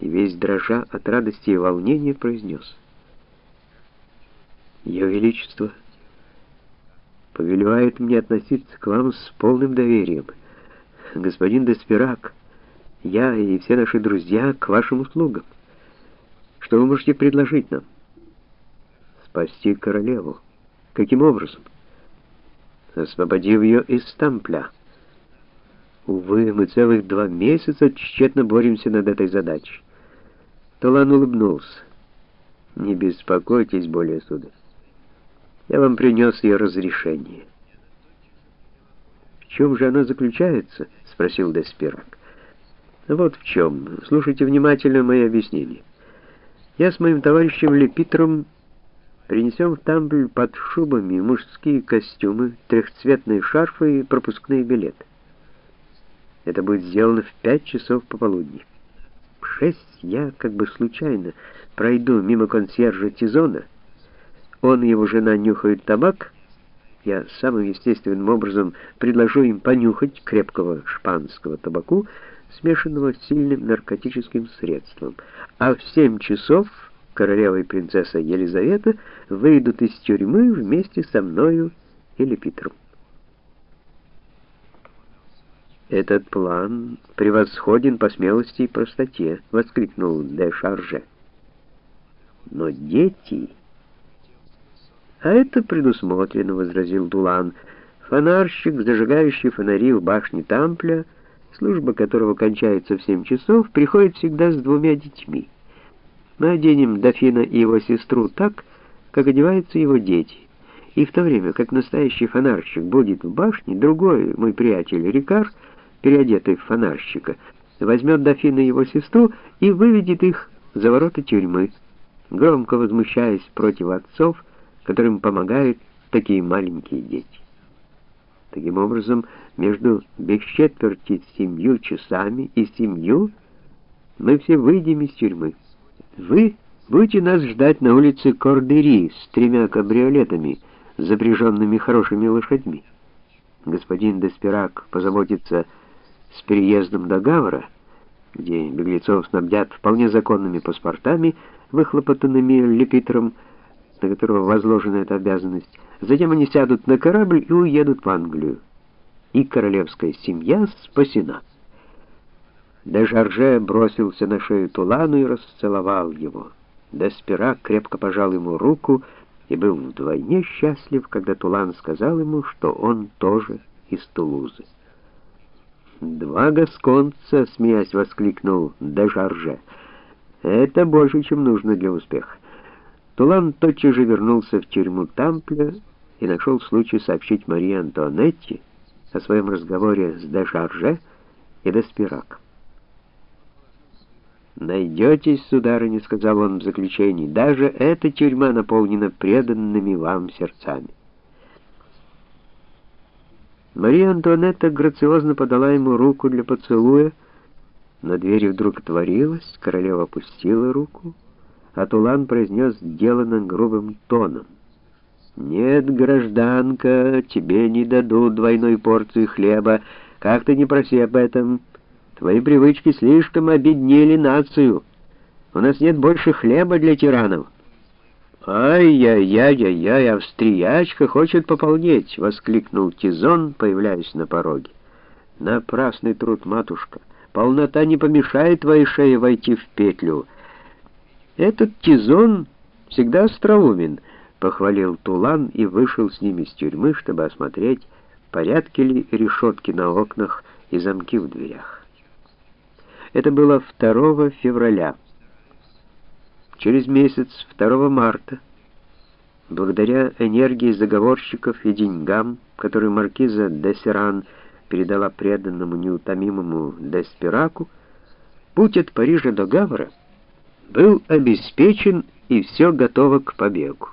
и весь дрожа от радости и волнения произнес. «Ее Величество повелевает мне относиться к вам с полным доверием. Господин Деспирак, я и все наши друзья к вашим услугам. Что вы можете предложить нам?» «Спасти королеву. Каким образом?» «Освободив ее из Стампля». Увы, мы целых два месяца тщетно боремся над этой задачей. Талан улыбнулся. «Не беспокойтесь более, сударь. Я вам принес ее разрешение». «В чем же оно заключается?» — спросил Деспирак. «Вот в чем. Слушайте внимательно мои объяснения. Я с моим товарищем Лепитром принесем в Тамбль под шубами мужские костюмы, трехцветные шарфы и пропускные билеты. Это будет сделано в пять часов пополудни шесть я как бы случайно пройду мимо консьержа Тизона. Он и его жена нюхают табак. Я самым естественным образом предложу им понюхать крепкого шпанского табаку, смешанного с сильным наркотическим средством. А в семь часов королева и принцесса Елизавета выйдут из тюрьмы вместе со мною или Питером. «Этот план превосходен по смелости и простоте», — воскликнул де Шарже. «Но дети...» «А это предусмотрено», — возразил Дулан. «Фонарщик, зажигающий фонари в башне Тампля, служба которого кончается в семь часов, приходит всегда с двумя детьми. Мы оденем дофина и его сестру так, как одеваются его дети». И в то время, как настоящий фонарщик будет в башне, другой, мой приятель Рикар, переодетый в фонарщика, возьмет дофина его сестру и выведет их за ворота тюрьмы, громко возмущаясь против отцов, которым помогают такие маленькие дети. Таким образом, между без четверти семью часами и семью мы все выйдем из тюрьмы. Вы будете нас ждать на улице Кордери с тремя кабриолетами, запряженными хорошими лошадьми. Господин Деспирак позаботится с переездом до Гавра, где беглецов снабдят вполне законными паспортами, выхлопотанными Лепитером, на которого возложена эта обязанность. Затем они сядут на корабль и уедут в Англию. И королевская семья спасена. Дежарже бросился на шею Тулану и расцеловал его. Деспира крепко пожал ему руку и был вдвойне счастлив, когда Тулан сказал ему, что он тоже из Тулузы. «Два гасконца!» — смеясь воскликнул Дежарже. «Это больше, чем нужно для успеха». Тулан тотчас же вернулся в тюрьму Тампля и нашел случай сообщить Марии Антуанетте о своем разговоре с Дежарже и Деспирак. «Найдетесь, сударыня», — сказал он в заключении, — «даже эта тюрьма наполнена преданными вам сердцами». Мария Антуанетта грациозно подала ему руку для поцелуя. На двери вдруг отворилась, королева опустила руку, а Тулан произнес делано грубым тоном. «Нет, гражданка, тебе не дадут двойной порции хлеба. Как ты не проси об этом? Твои привычки слишком обеднели нацию. У нас нет больше хлеба для тиранов». «Ай-яй-яй-яй-яй, австриячка хочет пополнеть!» — воскликнул Тизон, появляясь на пороге. «Напрасный труд, матушка. Полнота не помешает твоей шее войти в петлю. Этот Тизон всегда остроумен», — похвалил Тулан и вышел с ними из тюрьмы, чтобы осмотреть, порядки ли решетки на окнах и замки в дверях. Это было 2 февраля. Через месяц, 2 марта, благодаря энергии заговорщиков и деньгам, которые маркиза де Серан передала преданному неутомимому Деспираку, путь от Парижа до Гавра был обеспечен и все готово к побегу.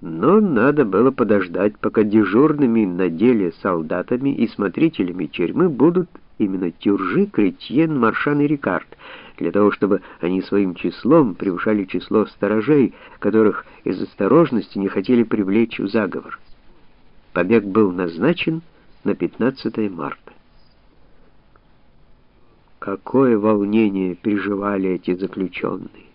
Но надо было подождать, пока дежурными на деле солдатами и смотрителями тюрьмы будут именно Тюржи, Кретьен, Маршан и Рикард, для того, чтобы они своим числом превышали число сторожей, которых из осторожности не хотели привлечь в заговор. Побег был назначен на 15 марта. Какое волнение переживали эти заключенные!